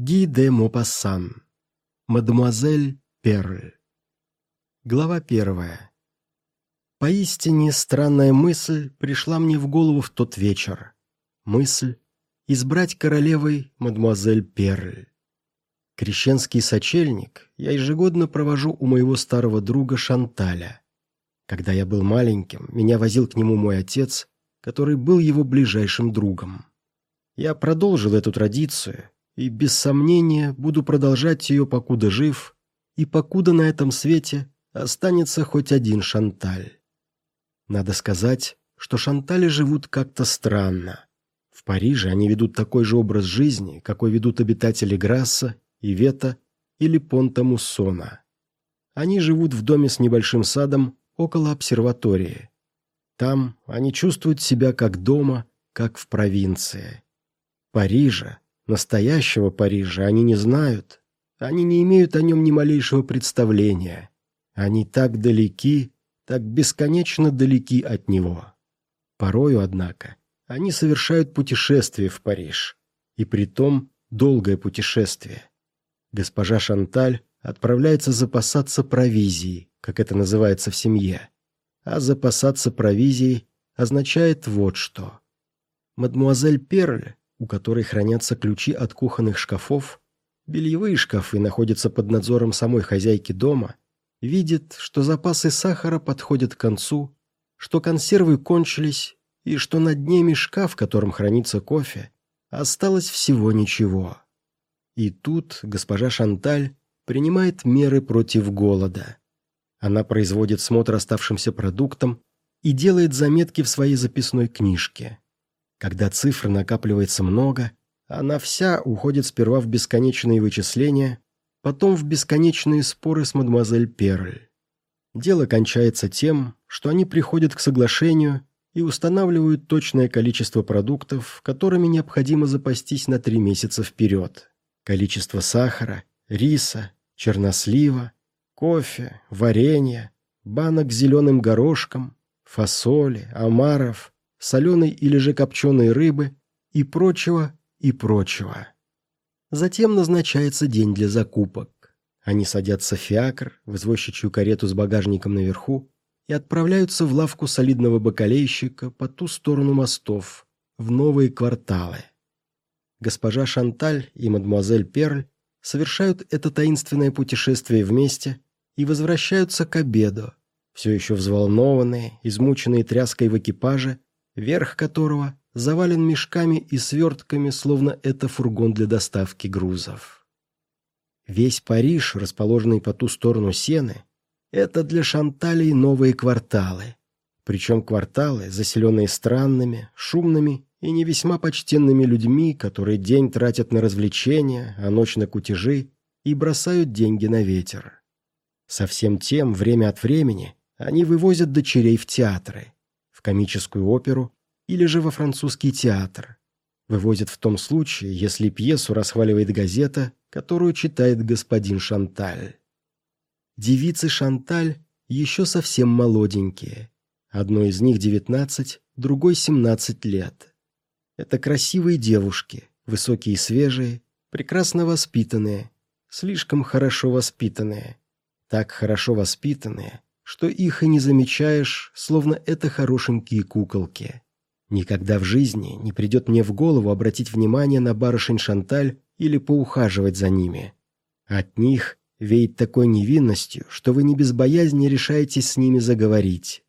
Ги де Мопассан. Мадемуазель Перль. Глава первая. Поистине странная мысль пришла мне в голову в тот вечер. Мысль избрать королевой мадемуазель Перль. Крещенский сочельник я ежегодно провожу у моего старого друга Шанталя. Когда я был маленьким, меня возил к нему мой отец, который был его ближайшим другом. Я продолжил эту традицию и, без сомнения, буду продолжать ее, покуда жив, и покуда на этом свете останется хоть один Шанталь. Надо сказать, что Шантали живут как-то странно. В Париже они ведут такой же образ жизни, какой ведут обитатели Грасса, Ивета или Понта Муссона. Они живут в доме с небольшим садом около обсерватории. Там они чувствуют себя как дома, как в провинции. Парижа, настоящего Парижа, они не знают. Они не имеют о нем ни малейшего представления. Они так далеки, так бесконечно далеки от него. Порою, однако, они совершают путешествие в Париж. И притом долгое путешествие. Госпожа Шанталь отправляется запасаться провизией, как это называется в семье. А запасаться провизией означает вот что. Мадмуазель Перль у которой хранятся ключи от кухонных шкафов, бельевые шкафы находятся под надзором самой хозяйки дома, видит, что запасы сахара подходят к концу, что консервы кончились и что на дне мешка, в котором хранится кофе, осталось всего ничего. И тут госпожа Шанталь принимает меры против голода. Она производит смотр оставшимся продуктам и делает заметки в своей записной книжке. Когда цифр накапливается много, она вся уходит сперва в бесконечные вычисления, потом в бесконечные споры с мадемуазель Перль. Дело кончается тем, что они приходят к соглашению и устанавливают точное количество продуктов, которыми необходимо запастись на три месяца вперед. Количество сахара, риса, чернослива, кофе, варенья, банок с зеленым горошком, фасоли, омаров, соленой или же копченой рыбы и прочего, и прочего. Затем назначается день для закупок. Они садятся в фиакр, в извозчичью карету с багажником наверху и отправляются в лавку солидного бакалейщика по ту сторону мостов, в новые кварталы. Госпожа Шанталь и мадемуазель Перль совершают это таинственное путешествие вместе и возвращаются к обеду, все еще взволнованные, измученные тряской в экипаже верх которого завален мешками и свертками, словно это фургон для доставки грузов. Весь Париж, расположенный по ту сторону Сены, это для Шанталей новые кварталы. Причем кварталы, заселенные странными, шумными и не весьма почтенными людьми, которые день тратят на развлечения, а ночь на кутежи и бросают деньги на ветер. Совсем тем, время от времени, они вывозят дочерей в театры – в комическую оперу или же во французский театр. Вывозят в том случае, если пьесу расхваливает газета, которую читает господин Шанталь. Девицы Шанталь еще совсем молоденькие. Одной из них 19, другой 17 лет. Это красивые девушки, высокие и свежие, прекрасно воспитанные, слишком хорошо воспитанные. Так хорошо воспитанные, что их и не замечаешь, словно это хорошенькие куколки. Никогда в жизни не придет мне в голову обратить внимание на барышень Шанталь или поухаживать за ними. От них веет такой невинностью, что вы не без боязни решаетесь с ними заговорить.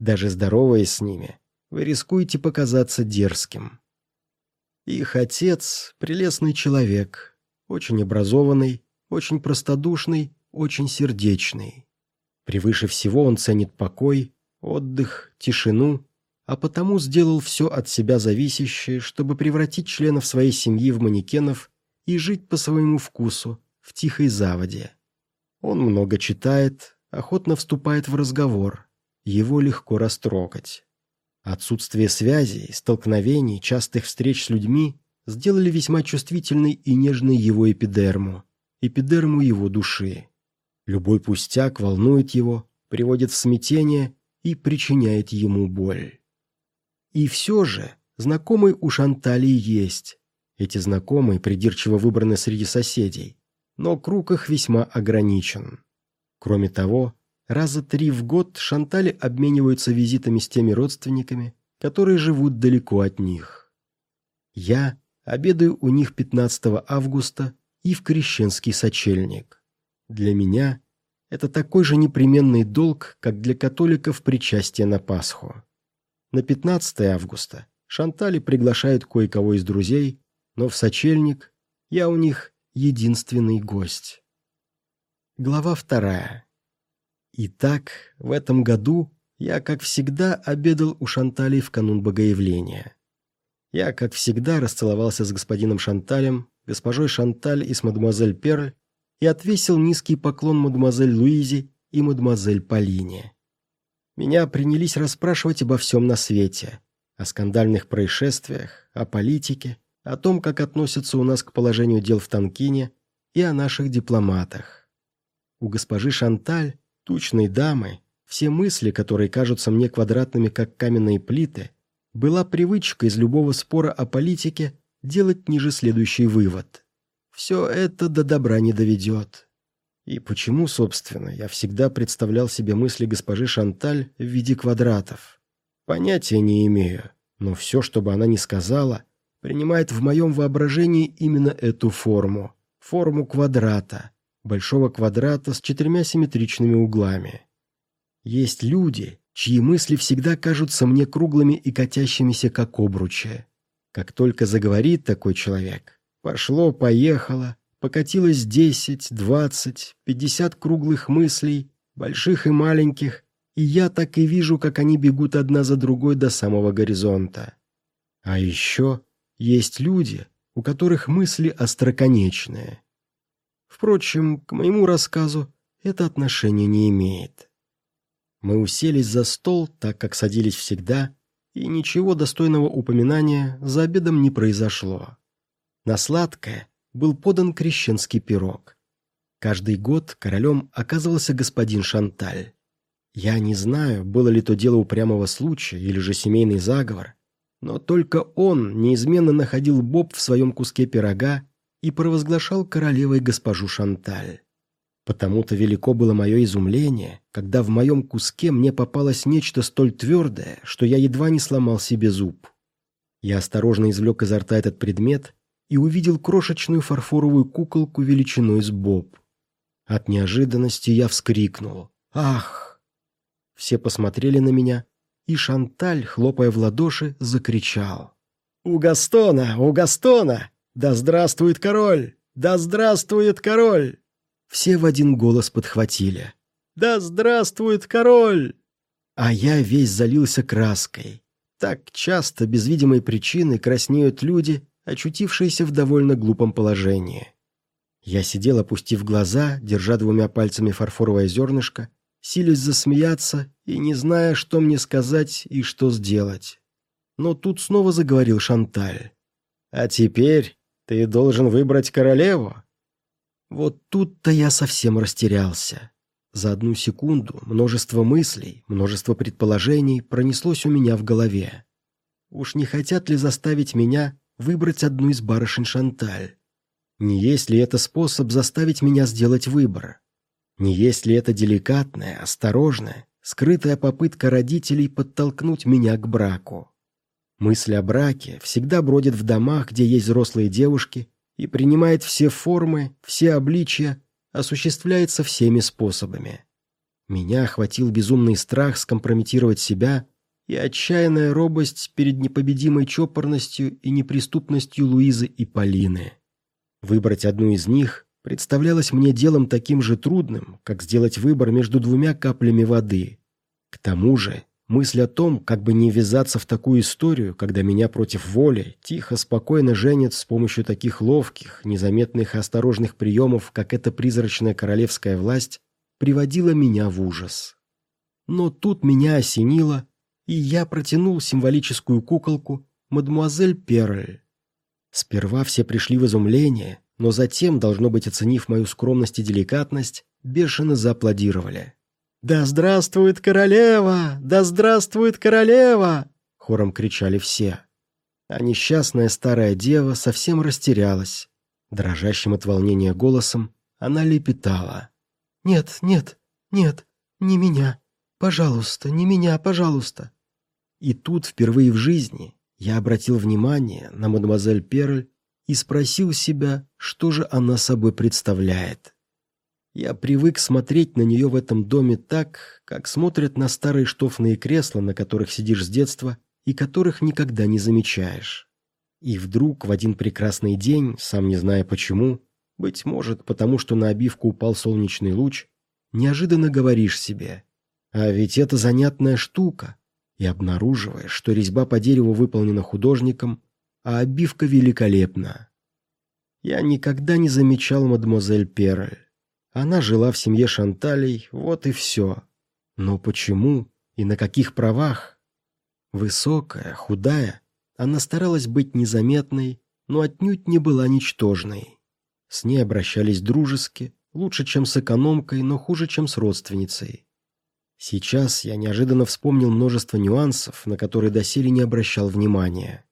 Даже здороваясь с ними, вы рискуете показаться дерзким. Их отец — прелестный человек, очень образованный, очень простодушный, очень сердечный. Превыше всего он ценит покой, отдых, тишину, а потому сделал все от себя зависящее, чтобы превратить членов своей семьи в манекенов и жить по своему вкусу, в тихой заводе. Он много читает, охотно вступает в разговор, его легко растрогать. Отсутствие связей, столкновений, частых встреч с людьми сделали весьма чувствительной и нежной его эпидерму, эпидерму его души. Любой пустяк волнует его, приводит в смятение и причиняет ему боль. И все же знакомый у Шанталии есть. Эти знакомые придирчиво выбраны среди соседей, но круг их весьма ограничен. Кроме того, раза три в год Шантали обмениваются визитами с теми родственниками, которые живут далеко от них. Я обедаю у них 15 августа и в Крещенский сочельник. Для меня это такой же непременный долг, как для католиков причастие на Пасху. На 15 августа Шантали приглашают кое-кого из друзей, но в сочельник я у них единственный гость. Глава вторая. Итак, в этом году я, как всегда, обедал у Шанталей в канун Богоявления. Я, как всегда, расцеловался с господином Шанталем, госпожой Шанталь и с мадемуазель Перль и отвесил низкий поклон мадемуазель Луизе и мадемуазель Полине. Меня принялись расспрашивать обо всем на свете, о скандальных происшествиях, о политике, о том, как относятся у нас к положению дел в Танкине и о наших дипломатах. У госпожи Шанталь, тучной дамы, все мысли, которые кажутся мне квадратными, как каменные плиты, была привычка из любого спора о политике делать ниже следующий вывод. Все это до добра не доведет. И почему, собственно, я всегда представлял себе мысли госпожи Шанталь в виде квадратов? Понятия не имею, но все, что бы она ни сказала, принимает в моем воображении именно эту форму. Форму квадрата, большого квадрата с четырьмя симметричными углами. Есть люди, чьи мысли всегда кажутся мне круглыми и катящимися, как обручи. Как только заговорит такой человек, Пошло-поехало, покатилось десять, двадцать, пятьдесят круглых мыслей, больших и маленьких, и я так и вижу, как они бегут одна за другой до самого горизонта. А еще есть люди, у которых мысли остроконечные. Впрочем, к моему рассказу это отношение не имеет. Мы уселись за стол, так как садились всегда, и ничего достойного упоминания за обедом не произошло. На сладкое был подан крещенский пирог. Каждый год королем оказывался господин Шанталь. Я не знаю, было ли то дело упрямого случая или же семейный заговор, но только он неизменно находил Боб в своем куске пирога и провозглашал королевой госпожу Шанталь. Потому-то велико было мое изумление, когда в моем куске мне попалось нечто столь твердое, что я едва не сломал себе зуб. Я осторожно извлек изо рта этот предмет и увидел крошечную фарфоровую куколку величиной с боб. От неожиданности я вскрикнул. «Ах!» Все посмотрели на меня, и Шанталь, хлопая в ладоши, закричал. «У Гастона! У Гастона! Да здравствует король! Да здравствует король!» Все в один голос подхватили. «Да здравствует король!» А я весь залился краской. Так часто, без видимой причины, краснеют люди, очутившиеся в довольно глупом положении. Я сидел, опустив глаза, держа двумя пальцами фарфоровое зернышко, силясь засмеяться и не зная, что мне сказать и что сделать. Но тут снова заговорил Шанталь. «А теперь ты должен выбрать королеву». Вот тут-то я совсем растерялся. За одну секунду множество мыслей, множество предположений пронеслось у меня в голове. Уж не хотят ли заставить меня выбрать одну из барышень Шанталь? Не есть ли это способ заставить меня сделать выбор? Не есть ли это деликатная, осторожная, скрытая попытка родителей подтолкнуть меня к браку? Мысль о браке всегда бродит в домах, где есть взрослые девушки, и принимает все формы, все обличия, осуществляется всеми способами. Меня охватил безумный страх скомпрометировать себя и отчаянная робость перед непобедимой чопорностью и неприступностью Луизы и Полины. Выбрать одну из них представлялось мне делом таким же трудным, как сделать выбор между двумя каплями воды. К тому же, мысль о том, как бы не ввязаться в такую историю, когда меня против воли тихо, спокойно женят с помощью таких ловких, незаметных и осторожных приемов, как эта призрачная королевская власть, приводила меня в ужас. Но тут меня осенило, и я протянул символическую куколку мадемуазель Перль. Сперва все пришли в изумление, но затем, должно быть, оценив мою скромность и деликатность, бешено зааплодировали. «Да здравствует королева! Да здравствует королева!» Хором кричали все. а несчастная старая дева совсем растерялась. Дрожащим от волнения голосом она лепетала. «Нет, нет, нет, не меня. Пожалуйста, не меня, пожалуйста». И тут впервые в жизни я обратил внимание на мадемуазель Перль и спросил себя, что же она собой представляет. Я привык смотреть на нее в этом доме так, как смотрят на старые штофные кресла, на которых сидишь с детства и которых никогда не замечаешь. И вдруг в один прекрасный день, сам не зная почему, быть может, потому что на обивку упал солнечный луч, неожиданно говоришь себе, а ведь это занятная штука, и обнаруживаешь, что резьба по дереву выполнена художником, а обивка великолепна. Я никогда не замечал мадемуазель Перль. Она жила в семье Шанталей, вот и все. Но почему и на каких правах? Высокая, худая, она старалась быть незаметной, но отнюдь не была ничтожной. С ней обращались дружески, лучше, чем с экономкой, но хуже, чем с родственницей. Сейчас я неожиданно вспомнил множество нюансов, на которые доселе не обращал внимания.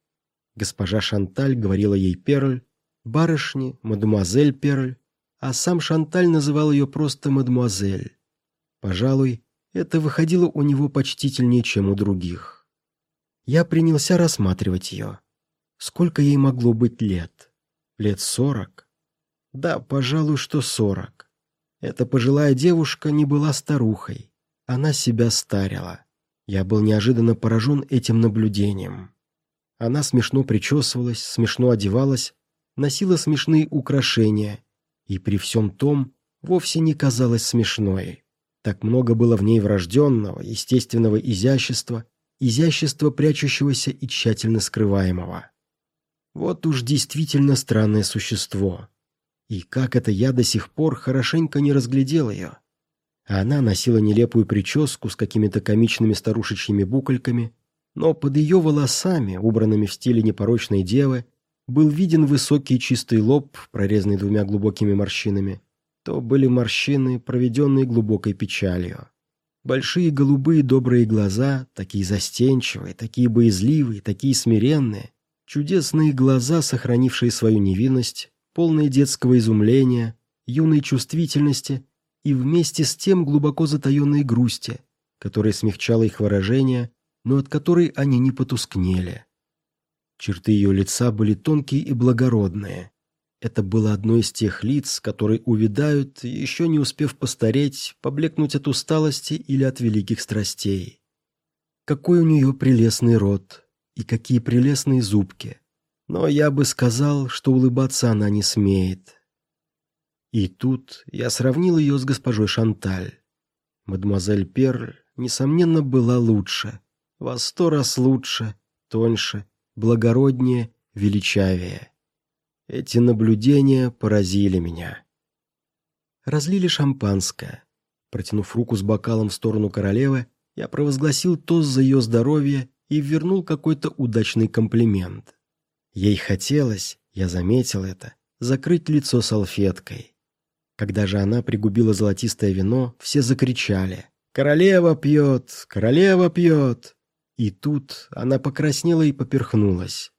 Госпожа Шанталь говорила ей Перль, барышни, мадемуазель Перль, а сам Шанталь называл ее просто мадемуазель. Пожалуй, это выходило у него почтительнее, чем у других. Я принялся рассматривать ее. Сколько ей могло быть лет? Лет сорок? Да, пожалуй, что сорок. Эта пожилая девушка не была старухой. Она себя старила. Я был неожиданно поражен этим наблюдением. Она смешно причесывалась, смешно одевалась, носила смешные украшения и при всем том вовсе не казалась смешной. Так много было в ней врожденного, естественного изящества, изящества прячущегося и тщательно скрываемого. Вот уж действительно странное существо. И как это я до сих пор хорошенько не разглядел ее. Она носила нелепую прическу с какими-то комичными старушечьими букольками, но под ее волосами, убранными в стиле непорочной девы, был виден высокий чистый лоб, прорезанный двумя глубокими морщинами. То были морщины, проведенные глубокой печалью. Большие голубые добрые глаза, такие застенчивые, такие боязливые, такие смиренные. Чудесные глаза, сохранившие свою невинность, полные детского изумления, юной чувствительности и вместе с тем глубоко затаенной грусти, которая смягчала их выражение, но от которой они не потускнели. Черты ее лица были тонкие и благородные. Это было одно из тех лиц, которые увядают, еще не успев постареть, поблекнуть от усталости или от великих страстей. Какой у нее прелестный рот и какие прелестные зубки. Но я бы сказал, что улыбаться она не смеет. И тут я сравнил ее с госпожой Шанталь. Мадемуазель Перль, несомненно, была лучше, во сто раз лучше, тоньше благороднее, величавее. Эти наблюдения поразили меня. Разлили шампанское. Протянув руку с бокалом в сторону королевы, я провозгласил тост за ее здоровье и вернул какой-то удачный комплимент. Ей хотелось, я заметил это, закрыть лицо салфеткой. Когда же она пригубила золотистое вино, все закричали «Королева пьет! Королева пьет!» И тут она покраснела и поперхнулась.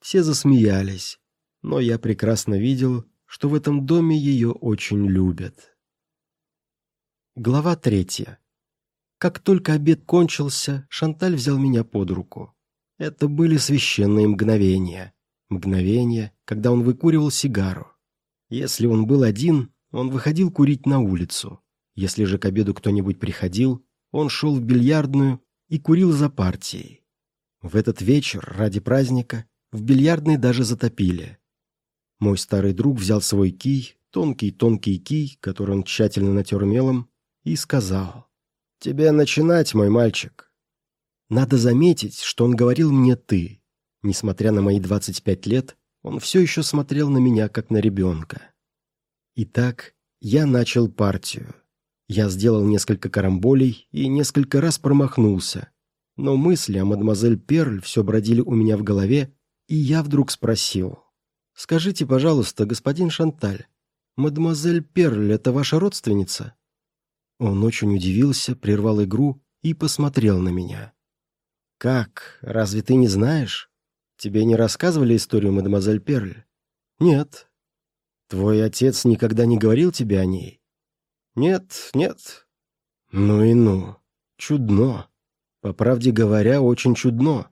Все засмеялись, но я прекрасно видел, что в этом доме ее очень любят. Глава третья. Как только обед кончился, Шанталь взял меня под руку. Это были священные мгновения. Мгновения, когда он выкуривал сигару. Если он был один, он выходил курить на улицу. Если же к обеду кто-нибудь приходил, он шел в бильярдную и курил за партией. В этот вечер, ради праздника, в бильярдной даже затопили. Мой старый друг взял свой кий, тонкий-тонкий кий, который он тщательно натер мелом, и сказал, «Тебе начинать, мой мальчик». Надо заметить, что он говорил мне «ты». Несмотря на мои 25 лет, он все еще смотрел на меня, как на ребенка. Итак, я начал партию. Я сделал несколько карамболей и несколько раз промахнулся. Но мысли о мадемуазель Перль все бродили у меня в голове, и я вдруг спросил. «Скажите, пожалуйста, господин Шанталь, мадемуазель Перль — это ваша родственница?» Он очень удивился, прервал игру и посмотрел на меня. «Как? Разве ты не знаешь? Тебе не рассказывали историю мадемуазель Перль? Нет. Твой отец никогда не говорил тебе о ней? Нет, нет. Ну и ну. Чудно. По правде говоря, очень чудно.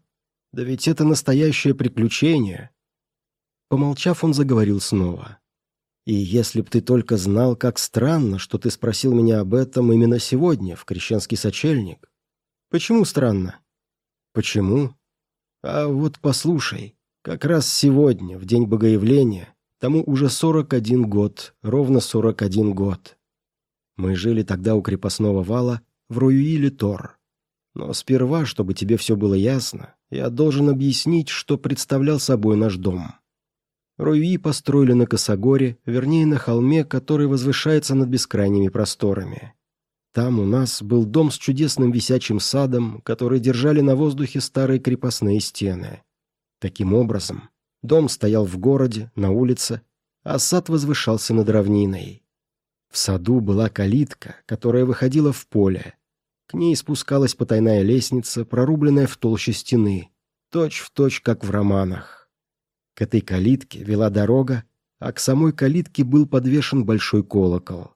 Да ведь это настоящее приключение. Помолчав, он заговорил снова. И если б ты только знал, как странно, что ты спросил меня об этом именно сегодня, в крещенский сочельник. Почему странно? Почему? А вот послушай, как раз сегодня, в день Богоявления, тому уже 41 год, ровно 41 год. Мы жили тогда у крепостного вала в Руюиле-Тор. Но сперва, чтобы тебе все было ясно, я должен объяснить, что представлял собой наш дом. Руи построили на Косогоре, вернее, на холме, который возвышается над бескрайними просторами. Там у нас был дом с чудесным висячим садом, который держали на воздухе старые крепостные стены. Таким образом, дом стоял в городе, на улице, а сад возвышался над равниной. В саду была калитка, которая выходила в поле. К ней спускалась потайная лестница, прорубленная в толще стены, точь-в-точь, точь, как в романах. К этой калитке вела дорога, а к самой калитке был подвешен большой колокол.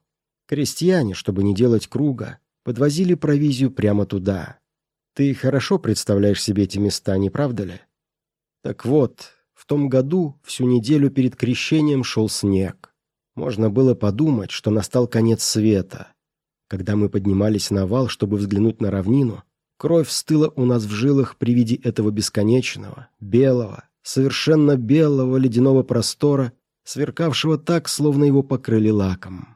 Крестьяне, чтобы не делать круга, подвозили провизию прямо туда. Ты хорошо представляешь себе эти места, не правда ли? Так вот, том году всю неделю перед крещением шел снег. Можно было подумать, что настал конец света. Когда мы поднимались на вал, чтобы взглянуть на равнину, кровь стыла у нас в жилах при виде этого бесконечного, белого, совершенно белого ледяного простора, сверкавшего так, словно его покрыли лаком.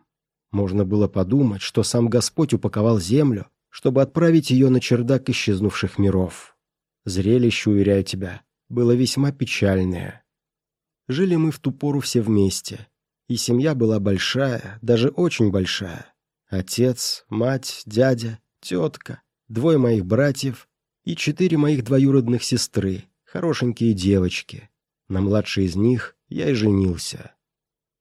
Можно было подумать, что сам Господь упаковал землю, чтобы отправить ее на чердак исчезнувших миров. Зрелище, уверяю тебя, было весьма печальное. Жили мы в ту пору все вместе, и семья была большая, даже очень большая. Отец, мать, дядя, тетка, двое моих братьев и четыре моих двоюродных сестры, Хорошенькие девочки. На младшей из них я и женился.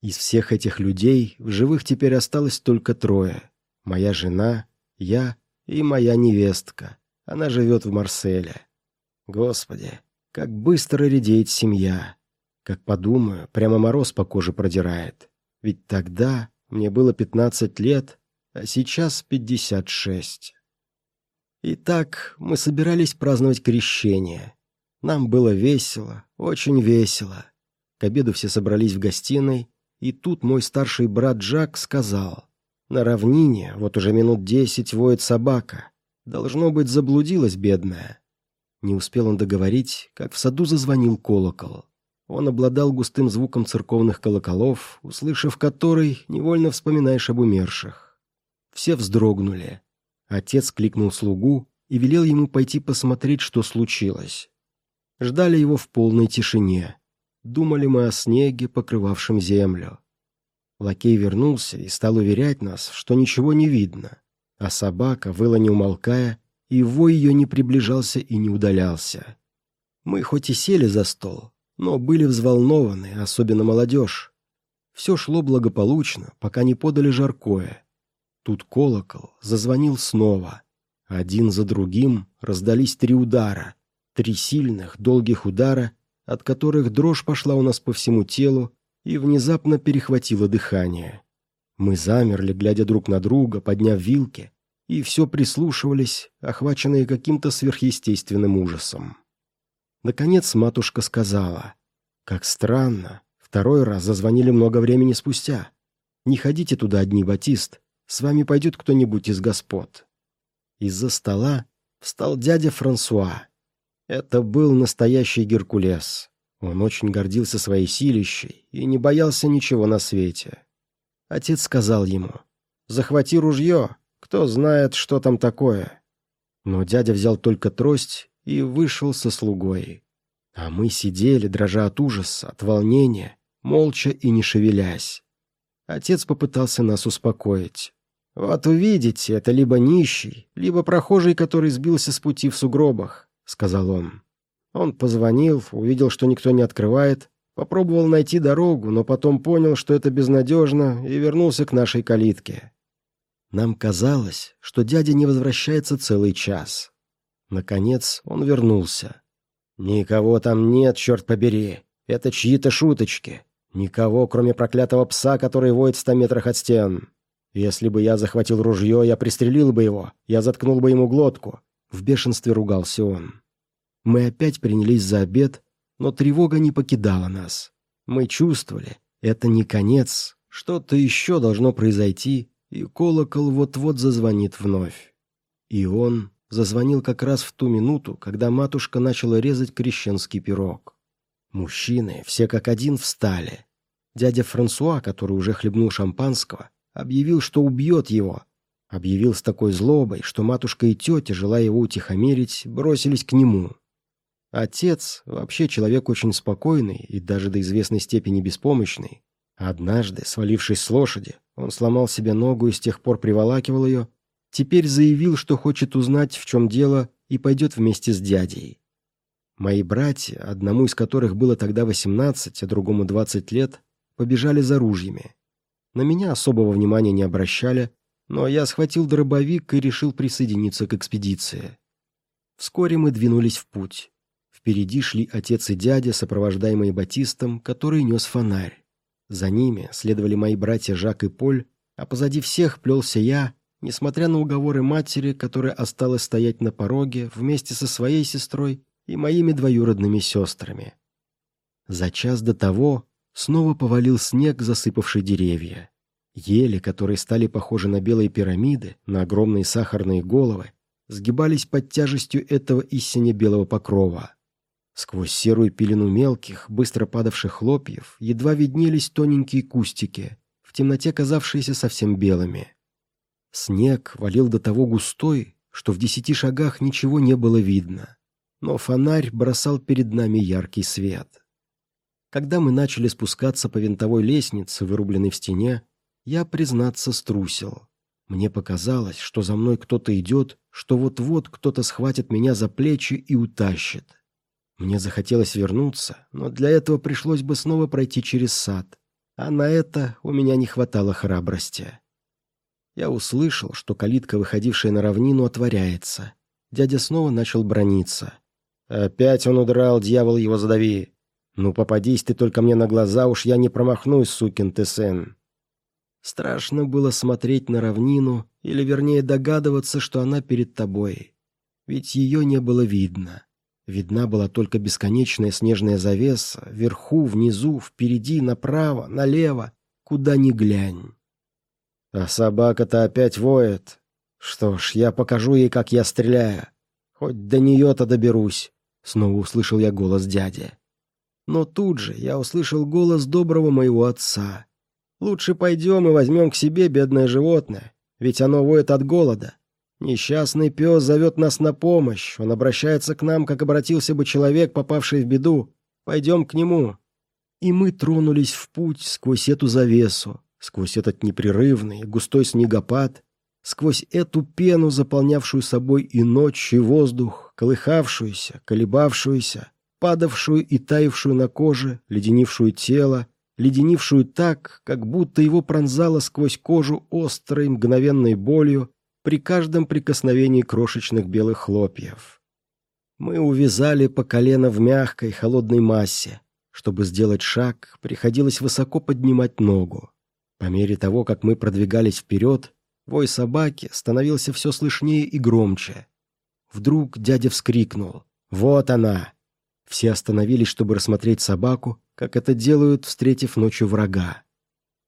Из всех этих людей в живых теперь осталось только трое. Моя жена, я и моя невестка. Она живет в Марселе. Господи, как быстро редеет семья. Как подумаю, прямо мороз по коже продирает. Ведь тогда мне было пятнадцать лет, а сейчас пятьдесят шесть. Итак, мы собирались праздновать крещение. Нам было весело, очень весело. К обеду все собрались в гостиной, и тут мой старший брат Джак сказал, «На равнине вот уже минут десять воет собака. Должно быть, заблудилась бедная». Не успел он договорить, как в саду зазвонил колокол. Он обладал густым звуком церковных колоколов, услышав который, невольно вспоминаешь об умерших. Все вздрогнули. Отец кликнул слугу и велел ему пойти посмотреть, что случилось. Ждали его в полной тишине. Думали мы о снеге, покрывавшем землю. Лакей вернулся и стал уверять нас, что ничего не видно. А собака выла не умолкая, и вой ее не приближался и не удалялся. Мы хоть и сели за стол, но были взволнованы, особенно молодежь. Все шло благополучно, пока не подали жаркое. Тут колокол зазвонил снова. Один за другим раздались три удара — Три сильных, долгих удара, от которых дрожь пошла у нас по всему телу и внезапно перехватило дыхание. Мы замерли, глядя друг на друга, подняв вилки, и все прислушивались, охваченные каким-то сверхъестественным ужасом. Наконец матушка сказала, «Как странно, второй раз зазвонили много времени спустя. Не ходите туда одни, Батист, с вами пойдет кто-нибудь из господ». Из-за стола встал дядя Франсуа это был настоящий Геркулес. Он очень гордился своей силищей и не боялся ничего на свете. Отец сказал ему, «Захвати ружье, кто знает, что там такое». Но дядя взял только трость и вышел со слугой. А мы сидели, дрожа от ужаса, от волнения, молча и не шевелясь. Отец попытался нас успокоить. «Вот увидите, это либо нищий, либо прохожий, который сбился с пути в сугробах. — сказал он. Он позвонил, увидел, что никто не открывает, попробовал найти дорогу, но потом понял, что это безнадежно, и вернулся к нашей калитке. Нам казалось, что дядя не возвращается целый час. Наконец он вернулся. «Никого там нет, черт побери. Это чьи-то шуточки. Никого, кроме проклятого пса, который воет в ста метрах от стен. Если бы я захватил ружье, я пристрелил бы его, я заткнул бы ему глотку». В бешенстве ругался он. Мы опять принялись за обед, но тревога не покидала нас. Мы чувствовали, это не конец, что-то еще должно произойти, и колокол вот-вот зазвонит вновь. И он зазвонил как раз в ту минуту, когда матушка начала резать крещенский пирог. Мужчины, все как один, встали. Дядя Франсуа, который уже хлебнул шампанского, объявил, что убьет его. Объявил с такой злобой, что матушка и тетя, желая его утихомирить, бросились к нему. Отец, вообще человек очень спокойный и даже до известной степени беспомощный. Однажды, свалившись с лошади, он сломал себе ногу и с тех пор приволакивал ее, теперь заявил, что хочет узнать, в чем дело, и пойдет вместе с дядей. Мои братья, одному из которых было тогда 18, а другому 20 лет, побежали за ружьями. На меня особого внимания не обращали, но я схватил дробовик и решил присоединиться к экспедиции. Вскоре мы двинулись в путь. Впереди шли отец и дядя, сопровождаемые Батистом, который нес фонарь. За ними следовали мои братья Жак и Поль, а позади всех плелся я, несмотря на уговоры матери, которая осталась стоять на пороге вместе со своей сестрой и моими двоюродными сестрами. За час до того снова повалил снег, засыпавший деревья. Ели, которые стали похожи на белые пирамиды, на огромные сахарные головы, сгибались под тяжестью этого истине белого покрова. Сквозь серую пелену мелких, быстро падавших хлопьев, едва виднелись тоненькие кустики, в темноте казавшиеся совсем белыми. Снег валил до того густой, что в десяти шагах ничего не было видно, но фонарь бросал перед нами яркий свет. Когда мы начали спускаться по винтовой лестнице, вырубленной в стене, я, признаться, струсил. Мне показалось, что за мной кто-то идет, что вот-вот кто-то схватит меня за плечи и утащит. Мне захотелось вернуться, но для этого пришлось бы снова пройти через сад, а на это у меня не хватало храбрости. Я услышал, что калитка, выходившая на равнину, отворяется. Дядя снова начал брониться. «Опять он удрал, дьявол его задави! Ну, попадись ты только мне на глаза, уж я не промахнусь, сукин ты сын!» Страшно было смотреть на равнину, или вернее догадываться, что она перед тобой. Ведь ее не было видно. Видна была только бесконечная снежная завеса, вверху, внизу, впереди, направо, налево, куда ни глянь. А собака-то опять воет. Что ж, я покажу ей, как я стреляю. Хоть до нее-то доберусь, — снова услышал я голос дяди. Но тут же я услышал голос доброго моего отца. «Лучше пойдем и возьмем к себе бедное животное, ведь оно воет от голода. Несчастный пес зовет нас на помощь. Он обращается к нам, как обратился бы человек, попавший в беду. Пойдем к нему». И мы тронулись в путь сквозь эту завесу, сквозь этот непрерывный, густой снегопад, сквозь эту пену, заполнявшую собой и ночь, и воздух, колыхавшуюся, колебавшуюся, падавшую и таявшую на коже, леденившую тело, леденившую так, как будто его пронзало сквозь кожу острой мгновенной болью, при каждом прикосновении крошечных белых хлопьев. Мы увязали по колено в мягкой, холодной массе. Чтобы сделать шаг, приходилось высоко поднимать ногу. По мере того, как мы продвигались вперед, вой собаки становился все слышнее и громче. Вдруг дядя вскрикнул. «Вот она!» Все остановились, чтобы рассмотреть собаку, как это делают, встретив ночью врага.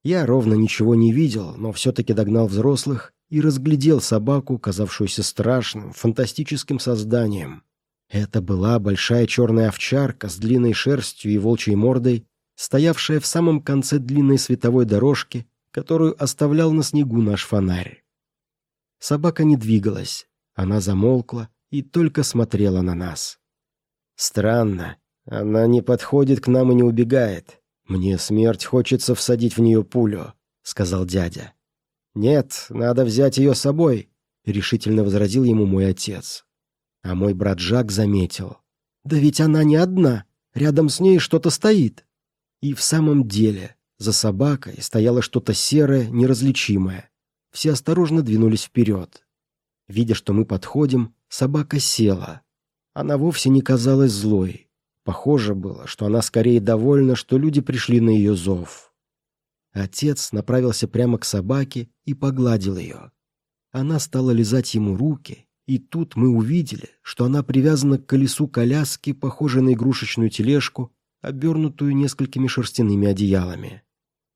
Я ровно ничего не видел, но все-таки догнал взрослых и разглядел собаку, казавшуюся страшным, фантастическим созданием. Это была большая черная овчарка с длинной шерстью и волчьей мордой, стоявшая в самом конце длинной световой дорожки, которую оставлял на снегу наш фонарь. Собака не двигалась, она замолкла и только смотрела на нас. Странно, она не подходит к нам и не убегает. Мне смерть хочется всадить в нее пулю, сказал дядя. «Нет, надо взять ее с собой», — решительно возразил ему мой отец. А мой брат Жак заметил. «Да ведь она не одна, рядом с ней что-то стоит». И в самом деле за собакой стояло что-то серое, неразличимое. Все осторожно двинулись вперед. Видя, что мы подходим, собака села. Она вовсе не казалась злой. Похоже было, что она скорее довольна, что люди пришли на ее зов. Отец направился прямо к собаке и погладил ее. Она стала лизать ему руки, и тут мы увидели, что она привязана к колесу коляски, похожей на игрушечную тележку, обернутую несколькими шерстяными одеялами.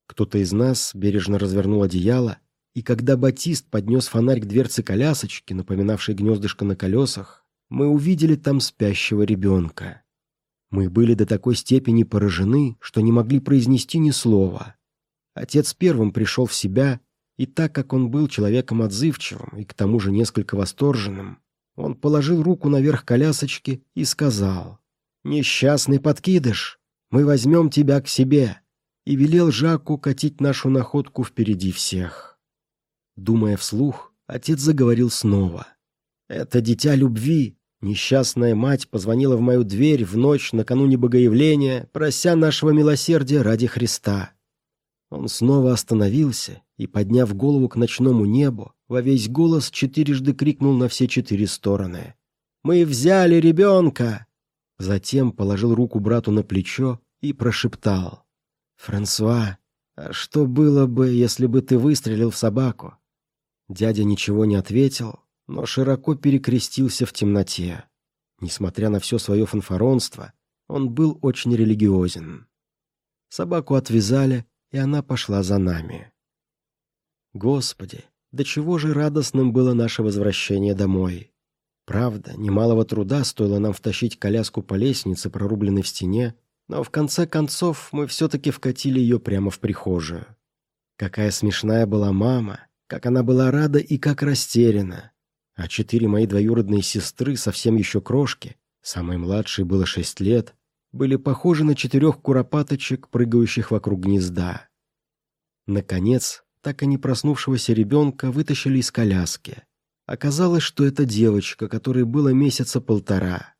Кто-то из нас бережно развернул одеяло, и когда Батист поднес фонарь к дверце колясочки, напоминавшей гнездышко на колесах, мы увидели там спящего ребенка. Мы были до такой степени поражены, что не могли произнести ни слова. Отец первым пришел в себя, и так как он был человеком отзывчивым и к тому же несколько восторженным, он положил руку наверх колясочки и сказал, «Несчастный подкидыш, мы возьмем тебя к себе», и велел Жаку катить нашу находку впереди всех. Думая вслух, отец заговорил снова. «Это дитя любви. Несчастная мать позвонила в мою дверь в ночь накануне Богоявления, прося нашего милосердия ради Христа. Он снова остановился и, подняв голову к ночному небу, во весь голос четырежды крикнул на все четыре стороны. «Мы взяли ребенка!» Затем положил руку брату на плечо и прошептал. «Франсуа, а что было бы, если бы ты выстрелил в собаку?» Дядя ничего не ответил, но широко перекрестился в темноте. Несмотря на все свое фанфаронство, он был очень религиозен. Собаку отвязали, и она пошла за нами. Господи, до чего же радостным было наше возвращение домой. Правда, немалого труда стоило нам втащить коляску по лестнице, прорубленной в стене, но в конце концов мы все-таки вкатили ее прямо в прихожую. Какая смешная была мама, как она была рада и как растеряна. А четыре мои двоюродные сестры, совсем еще крошки, самой младшей было шесть лет, были похожи на четырех куропаточек, прыгающих вокруг гнезда. Наконец, так и не проснувшегося ребенка вытащили из коляски. Оказалось, что это девочка, которой было месяца полтора.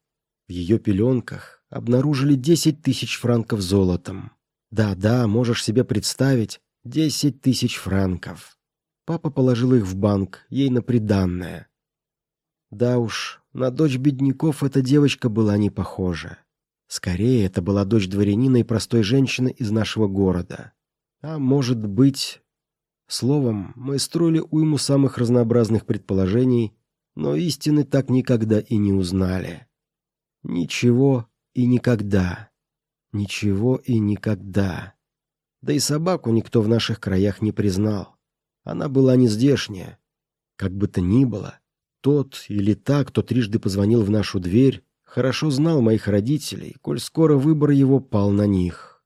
В ее пеленках обнаружили десять тысяч франков золотом. Да-да, можешь себе представить, десять тысяч франков. Папа положил их в банк, ей на приданное. Да уж, на дочь бедняков эта девочка была не похожа. Скорее, это была дочь дворянина и простой женщины из нашего города. А может быть... Словом, мы строили уйму самых разнообразных предположений, но истины так никогда и не узнали. Ничего и никогда. Ничего и никогда. Да и собаку никто в наших краях не признал. Она была не здешняя. Как бы то ни было, тот или та, кто трижды позвонил в нашу дверь, хорошо знал моих родителей, коль скоро выбор его пал на них.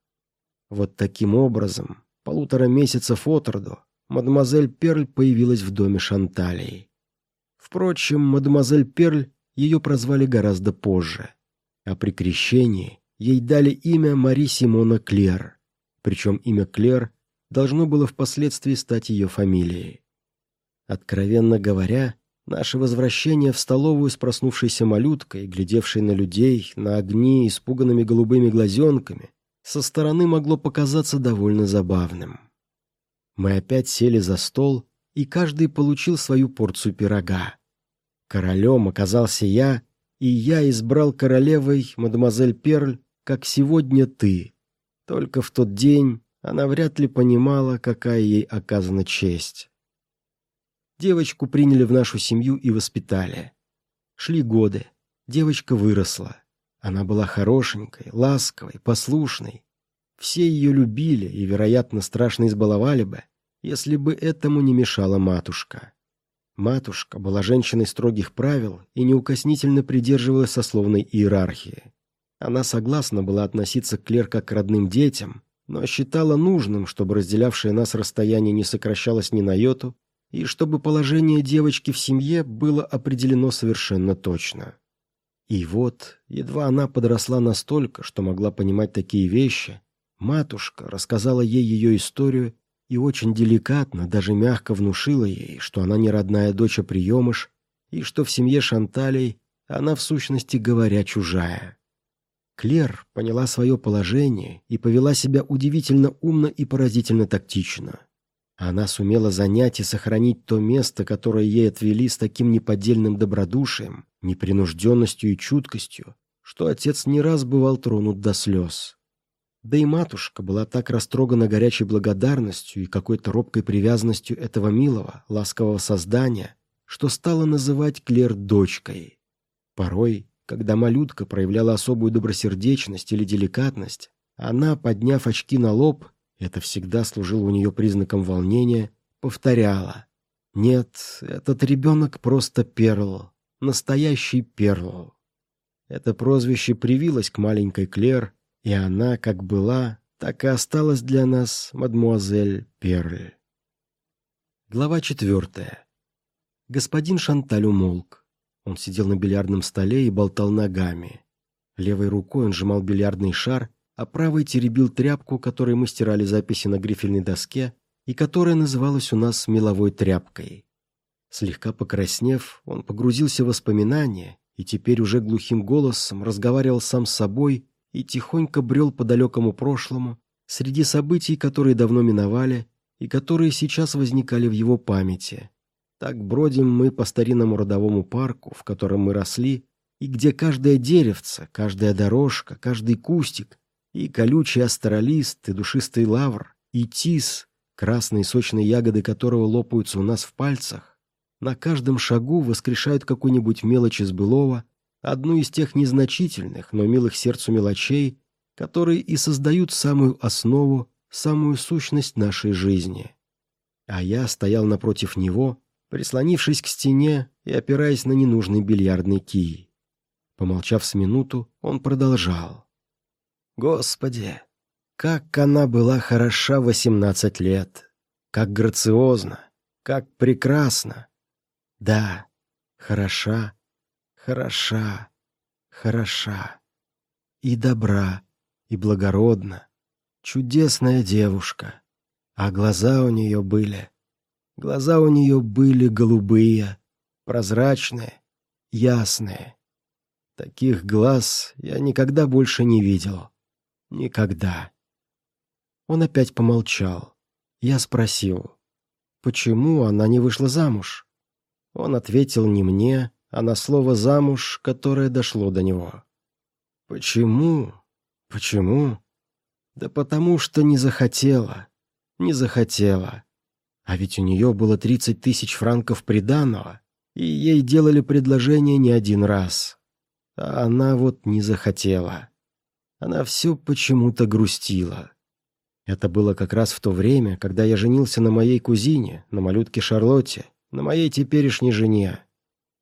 Вот таким образом, полутора месяцев от роду, мадемуазель Перль появилась в доме Шанталии. Впрочем, мадемуазель Перль ее прозвали гораздо позже, а при крещении ей дали имя Мари Симона Клер, причем имя Клер должно было впоследствии стать ее фамилией. Откровенно говоря, Наше возвращение в столовую с проснувшейся малюткой, глядевшей на людей, на огни, испуганными голубыми глазенками, со стороны могло показаться довольно забавным. Мы опять сели за стол, и каждый получил свою порцию пирога. Королем оказался я, и я избрал королевой мадемуазель Перль, как сегодня ты. Только в тот день она вряд ли понимала, какая ей оказана честь. Девочку приняли в нашу семью и воспитали. Шли годы. Девочка выросла. Она была хорошенькой, ласковой, послушной. Все ее любили и, вероятно, страшно избаловали бы, если бы этому не мешала матушка. Матушка была женщиной строгих правил и неукоснительно придерживалась сословной иерархии. Она согласна была относиться к Клер как к родным детям, но считала нужным, чтобы разделявшее нас расстояние не сокращалось ни на йоту, и чтобы положение девочки в семье было определено совершенно точно. И вот, едва она подросла настолько, что могла понимать такие вещи, матушка рассказала ей ее историю и очень деликатно, даже мягко внушила ей, что она не родная дочь, а приемыш, и что в семье Шанталей она в сущности говоря чужая. Клер поняла свое положение и повела себя удивительно умно и поразительно тактично. Она сумела занять и сохранить то место, которое ей отвели с таким неподдельным добродушием, непринужденностью и чуткостью, что отец не раз бывал тронут до слез. Да и матушка была так растрогана горячей благодарностью и какой-то робкой привязанностью этого милого, ласкового создания, что стала называть Клер дочкой. Порой, когда малютка проявляла особую добросердечность или деликатность, она, подняв очки на лоб, это всегда служило у нее признаком волнения, повторяла. «Нет, этот ребенок просто перл, настоящий перл». Это прозвище привилось к маленькой Клер, и она, как была, так и осталась для нас мадмуазель Перль. Глава четвертая. Господин Шанталь умолк. Он сидел на бильярдном столе и болтал ногами. Левой рукой он сжимал бильярдный шар, а правой теребил тряпку, которой мы стирали записи на грифельной доске и которая называлась у нас меловой тряпкой. Слегка покраснев, он погрузился в воспоминания и теперь уже глухим голосом разговаривал сам с собой и тихонько брел по далекому прошлому, среди событий, которые давно миновали и которые сейчас возникали в его памяти. Так бродим мы по старинному родовому парку, в котором мы росли, и где каждое деревце, каждая дорожка, каждый кустик, и колючий астролист, и душистый лавр, и тис, красные сочные ягоды которого лопаются у нас в пальцах, на каждом шагу воскрешают какую-нибудь мелочь из былого, одну из тех незначительных, но милых сердцу мелочей, которые и создают самую основу, самую сущность нашей жизни. А я стоял напротив него, прислонившись к стене и опираясь на ненужный бильярдный кий. Помолчав с минуту, он продолжал. «Господи, как она была хороша восемнадцать лет! Как грациозна! Как прекрасна! Да, хороша, хороша, хороша, и добра, и благородна, чудесная девушка. А глаза у нее были, глаза у нее были голубые, прозрачные, ясные. Таких глаз я никогда больше не видел. Никогда. Он опять помолчал. Я спросил, почему она не вышла замуж? Он ответил не мне, а на слово «замуж», которое дошло до него. «Почему? Почему?» «Да потому что не захотела. Не захотела. А ведь у нее было тридцать тысяч франков приданого, и ей делали предложение не один раз. А она вот не захотела. Она все почему-то грустила. Это было как раз в то время, когда я женился на моей кузине, на малютке Шарлотте, на моей теперешней жене.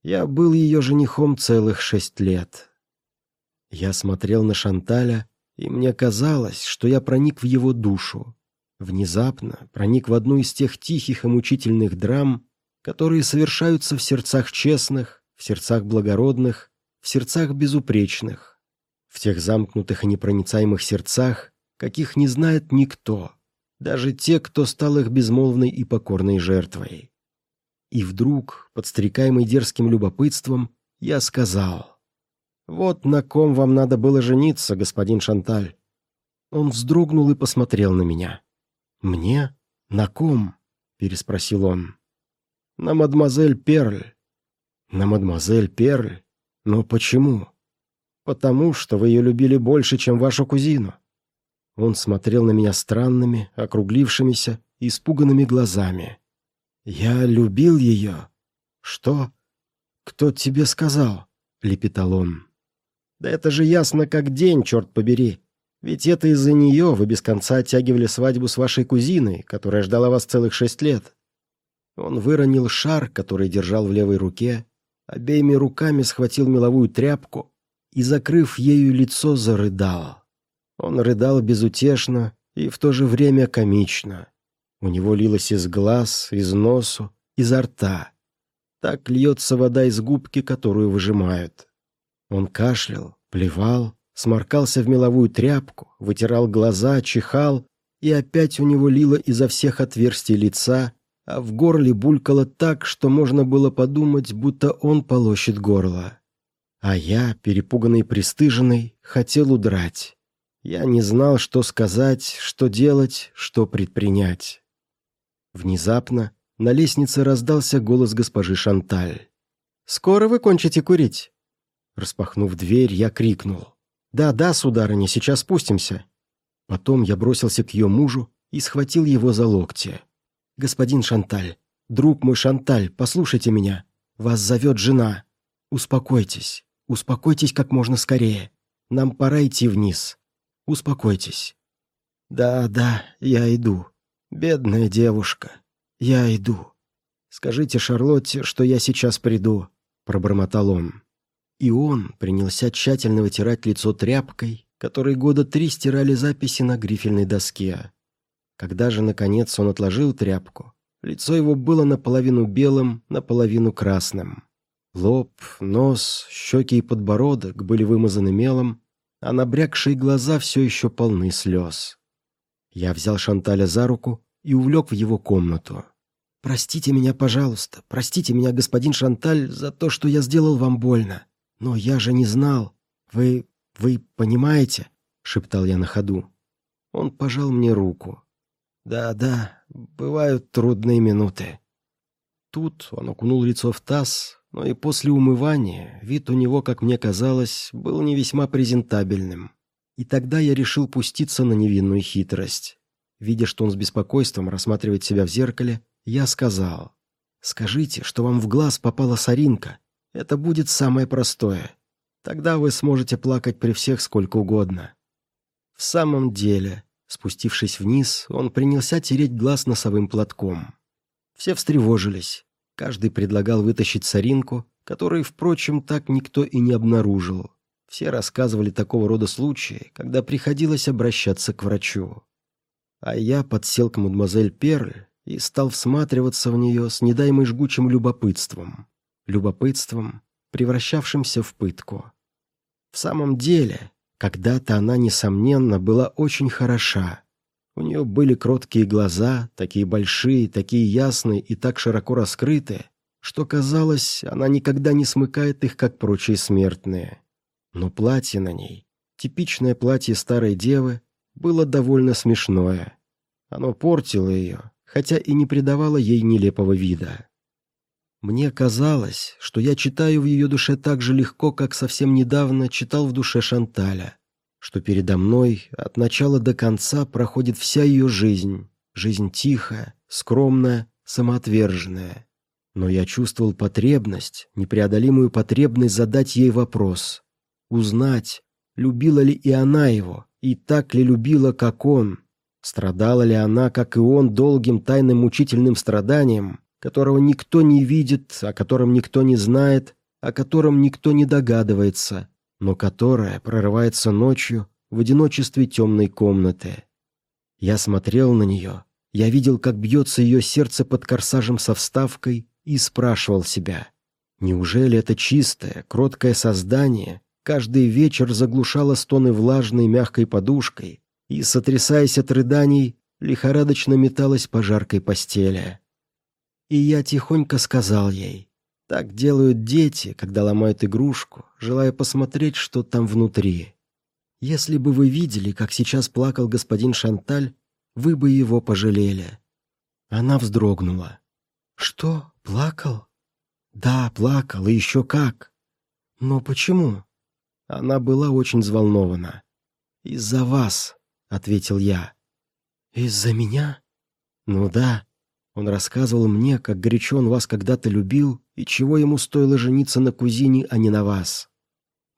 Я был ее женихом целых шесть лет. Я смотрел на Шанталя, и мне казалось, что я проник в его душу. Внезапно проник в одну из тех тихих и мучительных драм, которые совершаются в сердцах честных, в сердцах благородных, в сердцах безупречных, в тех замкнутых и непроницаемых сердцах, каких не знает никто, даже те, кто стал их безмолвной и покорной жертвой. И вдруг, подстрекаемый дерзким любопытством, я сказал, «Вот на ком вам надо было жениться, господин Шанталь». Он вздрогнул и посмотрел на меня. «Мне? На ком?» — переспросил он. «На мадемуазель Перль». «На мадемуазель Перль? Но почему?» «Потому что вы ее любили больше, чем вашу кузину». Он смотрел на меня странными, округлившимися, испуганными глазами. «Я любил ее». «Что? Кто тебе сказал?» — лепетал он. «Да это же ясно как день, черт побери. Ведь это из-за нее вы без конца оттягивали свадьбу с вашей кузиной, которая ждала вас целых шесть лет». Он выронил шар, который держал в левой руке, обеими руками схватил меловую тряпку и, закрыв ею лицо, зарыдал. Он рыдал безутешно и в то же время комично. У него лилось из глаз, из носу, изо рта. Так льется вода из губки, которую выжимают. Он кашлял, плевал, сморкался в меловую тряпку, вытирал глаза, чихал, и опять у него лило изо всех отверстий лица, а в горле булькало так, что можно было подумать, будто он полощет горло. А я, перепуганный и пристыженный, хотел удрать. Я не знал, что сказать, что делать, что предпринять. Внезапно на лестнице раздался голос госпожи Шанталь. «Скоро вы кончите курить?» Распахнув дверь, я крикнул. «Да, да, сударыня, сейчас спустимся». Потом я бросился к ее мужу и схватил его за локти. «Господин Шанталь, друг мой Шанталь, послушайте меня. Вас зовет жена. Успокойтесь, успокойтесь как можно скорее. Нам пора идти вниз. Успокойтесь». «Да, да, я иду. Бедная девушка. Я иду. Скажите Шарлотте, что я сейчас приду», — пробормотал он. И он принялся тщательно вытирать лицо тряпкой, которой года три стирали записи на грифельной доске. Когда же, наконец, он отложил тряпку, лицо его было наполовину белым, наполовину красным. Лоб, нос, щеки и подбородок были вымазаны мелом, а набрякшие глаза все еще полны слез. Я взял Шанталя за руку и увлек в его комнату. «Простите меня, пожалуйста, простите меня, господин Шанталь, за то, что я сделал вам больно. Но я же не знал. Вы... вы понимаете?» — шептал я на ходу. Он пожал мне руку. «Да-да, бывают трудные минуты». Тут он окунул лицо в таз, но и после умывания вид у него, как мне казалось, был не весьма презентабельным. И тогда я решил пуститься на невинную хитрость. Видя, что он с беспокойством рассматривает себя в зеркале, я сказал, «Скажите, что вам в глаз попала соринка. Это будет самое простое. Тогда вы сможете плакать при всех сколько угодно». В самом деле, спустившись вниз, он принялся тереть глаз носовым платком. Все встревожились. Каждый предлагал вытащить соринку, которую, впрочем, так никто и не обнаружил. Все рассказывали такого рода случаи, когда приходилось обращаться к врачу. А я подсел к мадемуазель Перль и стал всматриваться в нее с недаемой жгучим любопытством. Любопытством, превращавшимся в пытку. В самом деле, когда-то она, несомненно, была очень хороша. У нее были кроткие глаза, такие большие, такие ясные и так широко раскрытые, что, казалось, она никогда не смыкает их, как прочие смертные. Но платье на ней, типичное платье старой девы, было довольно смешное. Оно портило ее, хотя и не придавало ей нелепого вида. Мне казалось, что я читаю в ее душе так же легко, как совсем недавно читал в душе Шанталя, что передо мной от начала до конца проходит вся ее жизнь, жизнь тихая, скромная, самоотверженная. Но я чувствовал потребность, непреодолимую потребность задать ей вопрос, узнать, любила ли и она его, и так ли любила, как он. Страдала ли она, как и он, долгим тайным мучительным страданием, которого никто не видит, о котором никто не знает, о котором никто не догадывается, но которое прорывается ночью в одиночестве темной комнаты. Я смотрел на нее, я видел, как бьется ее сердце под корсажем со вставкой и спрашивал себя, неужели это чистое, кроткое создание каждый вечер заглушала стоны влажной мягкой подушкой и, сотрясаясь от рыданий, лихорадочно металась по жаркой постели. И я тихонько сказал ей, так делают дети, когда ломают игрушку, желая посмотреть, что там внутри. Если бы вы видели, как сейчас плакал господин Шанталь, вы бы его пожалели. Она вздрогнула. «Что, плакал?» «Да, плакал, и еще как!» «Но почему?» Она была очень взволнована. «Из-за вас», — ответил я. «Из-за меня?» «Ну да». Он рассказывал мне, как горячо он вас когда-то любил и чего ему стоило жениться на кузине, а не на вас.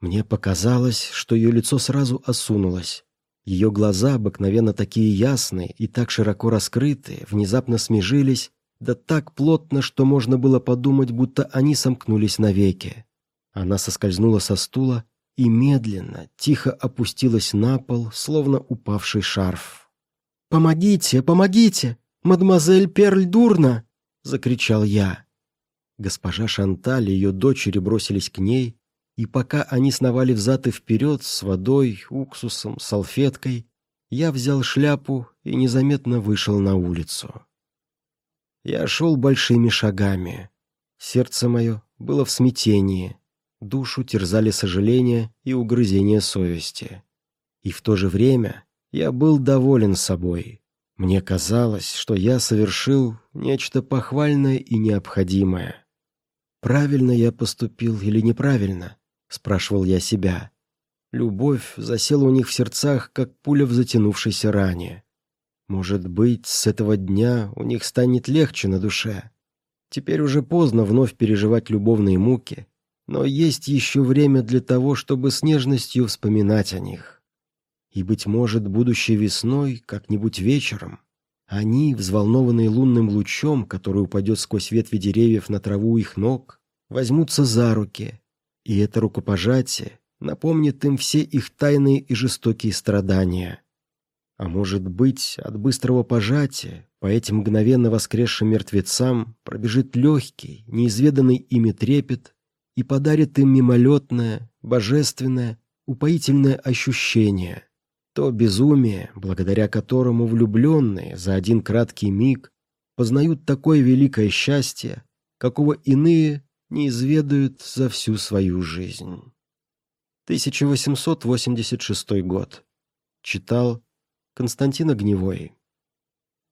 Мне показалось, что ее лицо сразу осунулось. Ее глаза, обыкновенно такие ясные и так широко раскрытые, внезапно смежились, да так плотно, что можно было подумать, будто они сомкнулись навеки. Она соскользнула со стула и медленно, тихо опустилась на пол, словно упавший шарф. «Помогите, помогите! Мадемуазель Перль дурно!» — закричал я. Госпожа Шанталь и ее дочери бросились к ней, и пока они сновали взад и вперед с водой, уксусом, салфеткой, я взял шляпу и незаметно вышел на улицу. Я шел большими шагами. Сердце мое было в смятении. Душу терзали сожаления и угрызения совести. И в то же время я был доволен собой. Мне казалось, что я совершил нечто похвальное и необходимое. Правильно я поступил или неправильно? Спрашивал я себя. Любовь засела у них в сердцах, как пуля в затянувшейся ране. Может быть, с этого дня у них станет легче на душе. Теперь уже поздно вновь переживать любовные муки, но есть еще время для того, чтобы с нежностью вспоминать о них. И, быть может, будущей весной, как-нибудь вечером, они, взволнованные лунным лучом, который упадет сквозь ветви деревьев на траву их ног, возьмутся за руки, и это рукопожатие напомнит им все их тайные и жестокие страдания. А может быть, от быстрого пожатия по этим мгновенно воскресшим мертвецам пробежит легкий, неизведанный ими трепет и подарит им мимолетное, божественное, упоительное ощущение, то безумие, благодаря которому влюбленные за один краткий миг познают такое великое счастье, какого иные не изведают за всю свою жизнь. 1886 год. Читал Константин Огневой.